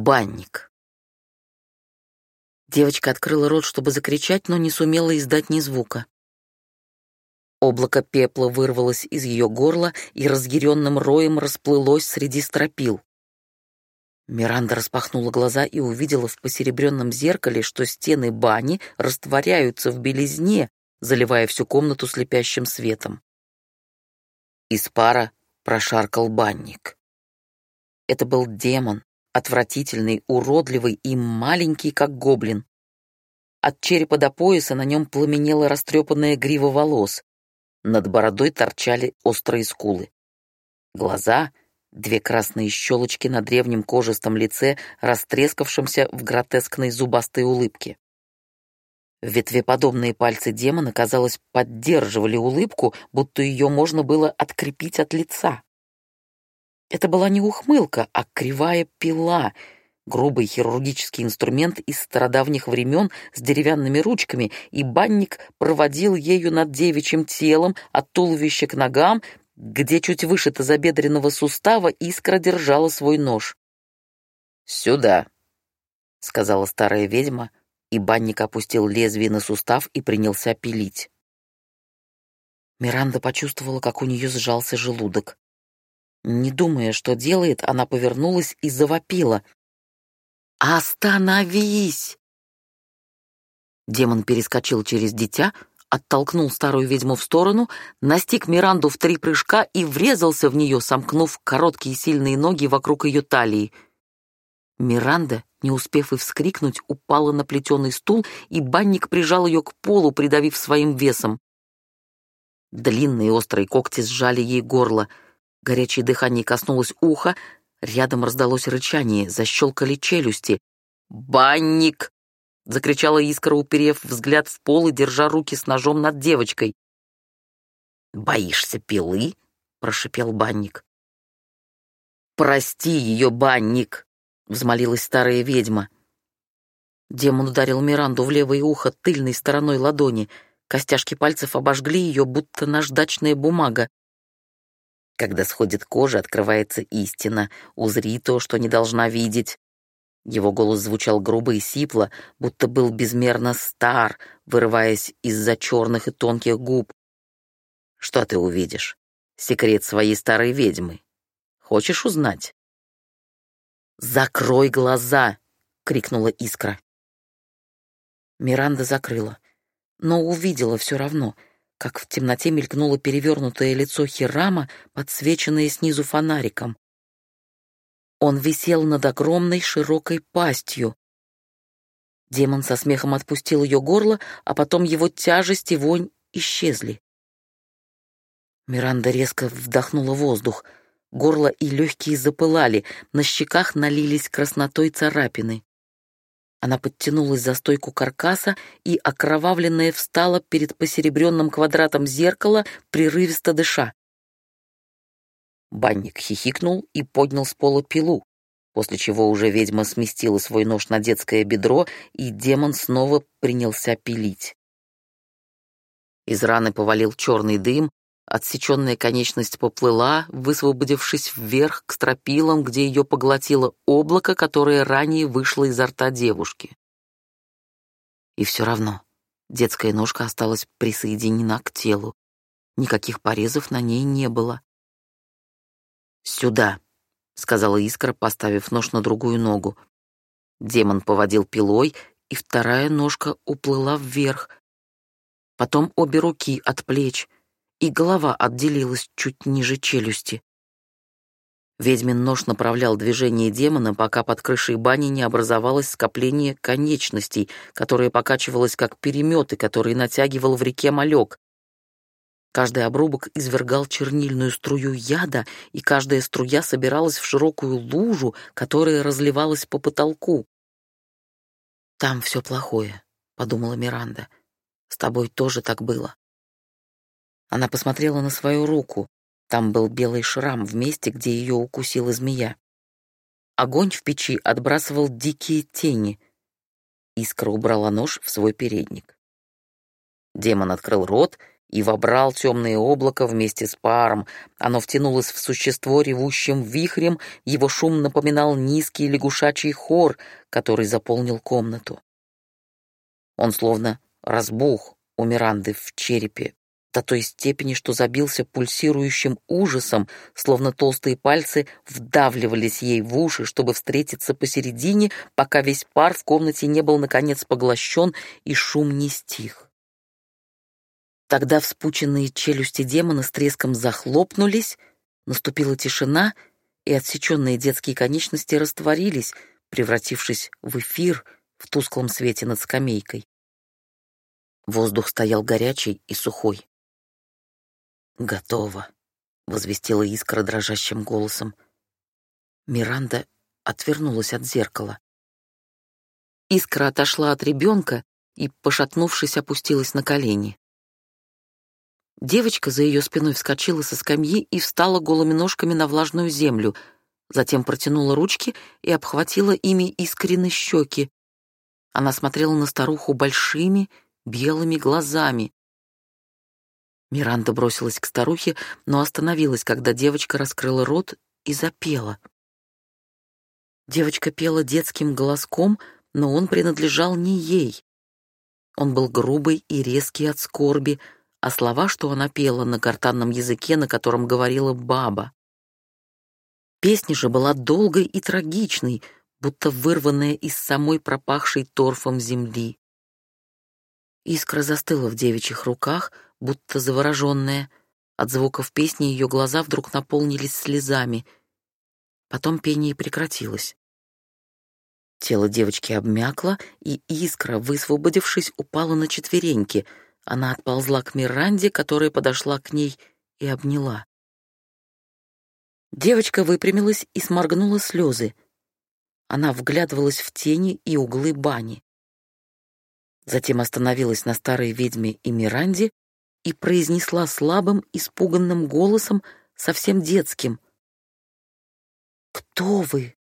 Банник. Девочка открыла рот, чтобы закричать, но не сумела издать ни звука. Облако пепла вырвалось из ее горла и разъяренным роем расплылось среди стропил. Миранда распахнула глаза и увидела в посеребренном зеркале, что стены бани растворяются в белизне, заливая всю комнату слепящим светом. Из пара прошаркал банник. Это был демон, отвратительный, уродливый и маленький, как гоблин. От черепа до пояса на нем пламенела растрепанная грива волос. Над бородой торчали острые скулы. Глаза — две красные щелочки на древнем кожистом лице, растрескавшемся в гротескной зубастой улыбке. Ветвеподобные пальцы демона, казалось, поддерживали улыбку, будто ее можно было открепить от лица. Это была не ухмылка, а кривая пила, грубый хирургический инструмент из стародавних времен с деревянными ручками, и банник проводил ею над девичьим телом от туловища к ногам, где чуть выше тазобедренного сустава искра держала свой нож. «Сюда», — сказала старая ведьма, и банник опустил лезвие на сустав и принялся пилить. Миранда почувствовала, как у нее сжался желудок. Не думая, что делает, она повернулась и завопила. «Остановись!» Демон перескочил через дитя, оттолкнул старую ведьму в сторону, настиг Миранду в три прыжка и врезался в нее, сомкнув короткие сильные ноги вокруг ее талии. Миранда, не успев и вскрикнуть, упала на плетеный стул, и банник прижал ее к полу, придавив своим весом. Длинные острые когти сжали ей горло — Горячее дыхание коснулось уха, рядом раздалось рычание, защелкали челюсти. «Банник!» — закричала Искра, уперев взгляд в пол и держа руки с ножом над девочкой. «Боишься пилы?» — прошипел банник. «Прости ее, банник!» — взмолилась старая ведьма. Демон ударил Миранду в левое ухо тыльной стороной ладони. Костяшки пальцев обожгли ее, будто наждачная бумага. Когда сходит кожа, открывается истина. Узри то, что не должна видеть. Его голос звучал грубо и сипло, будто был безмерно стар, вырываясь из-за черных и тонких губ. Что ты увидишь? Секрет своей старой ведьмы. Хочешь узнать? «Закрой глаза!» — крикнула искра. Миранда закрыла, но увидела все равно — как в темноте мелькнуло перевернутое лицо Хирама, подсвеченное снизу фонариком. Он висел над огромной широкой пастью. Демон со смехом отпустил ее горло, а потом его тяжесть и вонь исчезли. Миранда резко вдохнула воздух. Горло и легкие запылали, на щеках налились краснотой царапины. Она подтянулась за стойку каркаса и, окровавленная, встала перед посеребренным квадратом зеркала, прерывисто дыша. Банник хихикнул и поднял с пола пилу, после чего уже ведьма сместила свой нож на детское бедро, и демон снова принялся пилить. Из раны повалил черный дым, Отсеченная конечность поплыла, высвободившись вверх к стропилам, где ее поглотило облако, которое ранее вышло изо рта девушки. И все равно детская ножка осталась присоединена к телу. Никаких порезов на ней не было. «Сюда», — сказала Искра, поставив нож на другую ногу. Демон поводил пилой, и вторая ножка уплыла вверх. Потом обе руки от плеч — и голова отделилась чуть ниже челюсти. Ведьмин нож направлял движение демона, пока под крышей бани не образовалось скопление конечностей, которое покачивалось как переметы, которые натягивал в реке малек. Каждый обрубок извергал чернильную струю яда, и каждая струя собиралась в широкую лужу, которая разливалась по потолку. «Там все плохое», — подумала Миранда. «С тобой тоже так было». Она посмотрела на свою руку. Там был белый шрам в месте, где ее укусила змея. Огонь в печи отбрасывал дикие тени. Искра убрала нож в свой передник. Демон открыл рот и вобрал темное облако вместе с паром. Оно втянулось в существо ревущим вихрем, его шум напоминал низкий лягушачий хор, который заполнил комнату. Он словно разбух у Миранды в черепе, до той степени, что забился пульсирующим ужасом, словно толстые пальцы вдавливались ей в уши, чтобы встретиться посередине, пока весь пар в комнате не был наконец поглощен и шум не стих. Тогда вспученные челюсти демона с треском захлопнулись, наступила тишина, и отсеченные детские конечности растворились, превратившись в эфир в тусклом свете над скамейкой. Воздух стоял горячий и сухой. «Готово», — возвестила искра дрожащим голосом. Миранда отвернулась от зеркала. Искра отошла от ребенка и, пошатнувшись, опустилась на колени. Девочка за ее спиной вскочила со скамьи и встала голыми ножками на влажную землю, затем протянула ручки и обхватила ими искренны щеки. Она смотрела на старуху большими белыми глазами. Миранда бросилась к старухе, но остановилась, когда девочка раскрыла рот и запела. Девочка пела детским голоском, но он принадлежал не ей. Он был грубый и резкий от скорби, а слова, что она пела на гортанном языке, на котором говорила баба. Песня же была долгой и трагичной, будто вырванная из самой пропахшей торфом земли. Искра застыла в девичьих руках, будто завороженная. От звуков песни ее глаза вдруг наполнились слезами. Потом пение прекратилось. Тело девочки обмякло, и искра, высвободившись, упала на четвереньки — она отползла к Миранде, которая подошла к ней и обняла. Девочка выпрямилась и сморгнула слезы. Она вглядывалась в тени и углы бани. Затем остановилась на старой ведьме и Миранде и произнесла слабым, испуганным голосом, совсем детским. «Кто вы?»